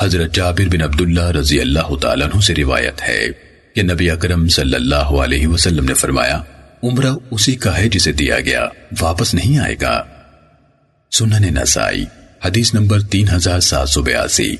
حضرت جابر بن عبداللہ رضی اللہ تعالیٰ عنہ سے روایت ہے کہ نبی اکرم صلی اللہ علیہ وسلم نے فرمایا، عمرہ اسی کا ہے جسے دیا گیا، واپس نہیں آئے گا۔ سنن نسائی، حدیث نمبر تین ہزار سات سو بیاسی۔